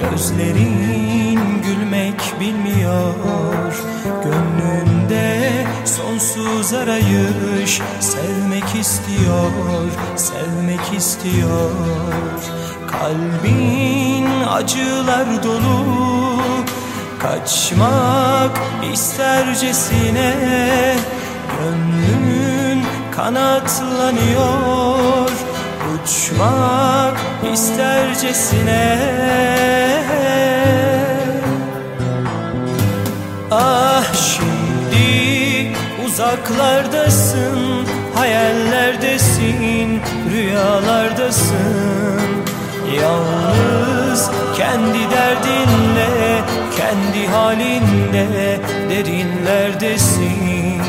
Gözlerin gülmek bilmiyor. Gönlünde sonsuz arayış Sevmek istiyor, sevmek istiyor. Kalbin acılar dolu Kaçmak istercesine Gönlün kanatlanıyor. Uçmak istercesine uzaklardasın Hayallerdesin, rüyalardasın. Yalnız kendi derdinle, kendi halinde derinlerdesin.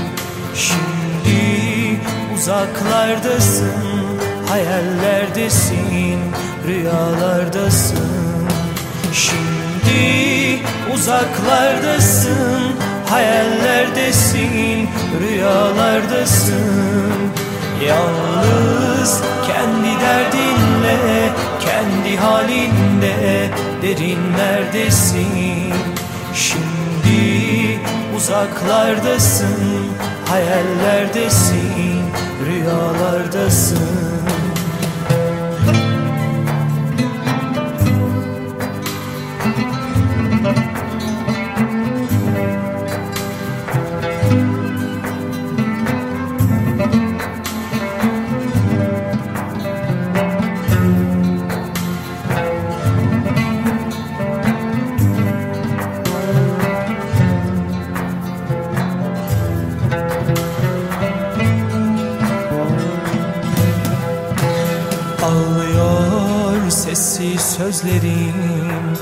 Şimdi uzaklardasın, hayallerdesin, rüyalardasın. Şimdi uzaklardasın, hayallerdesin, rüyalardasın. Yalnız kendi derdinle, kendi halinde derinlerdesin Şimdi uzaklardasın, hayallerdesin, rüyalardasın Ağlıyor sessiz sözlerin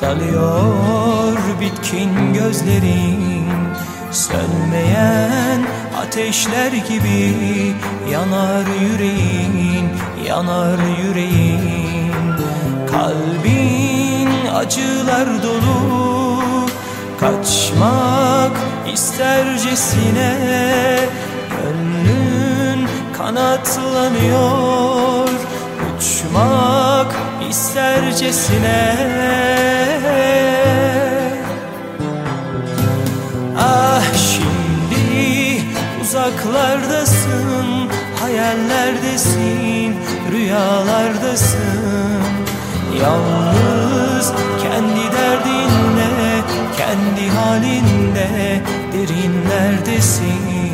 Dalıyor bitkin gözlerin. Sönmeyen ateşler gibi Yanar yüreğin, yanar yüreğin. Kalbin acılar dolu Kaçmak istercesine Gönlün kanatlanıyor istercesine. Ah şimdi uzaklardasın Hayallerdesin, rüyalardasın. Yalnız kendi derdinle, kendi halinde derinlerdesin.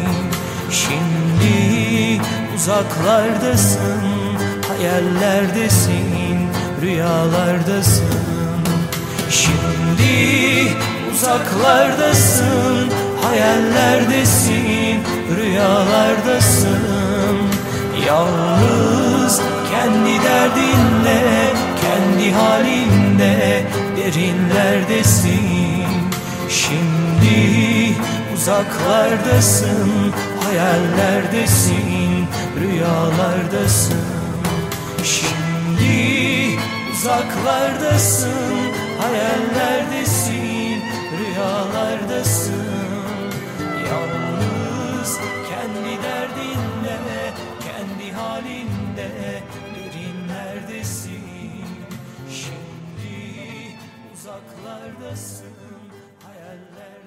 Şimdi uzaklardasın, hayallerdesin, rüyalardasın. Şimdi uzaklardasın, hayallerdesin, rüyalardasın. Yalnız kendi derdinle, kendi halinde derinlerdesin. Şimdi uzaklardasın, hayallerdesin, rüyalardasın. Şimdi Uzaklardasın, hayallerdesin, rüyalardasın. Yalnız kendi derdinle, kendi halinde derinlerdesin. Şimdi uzaklardasın, hayaller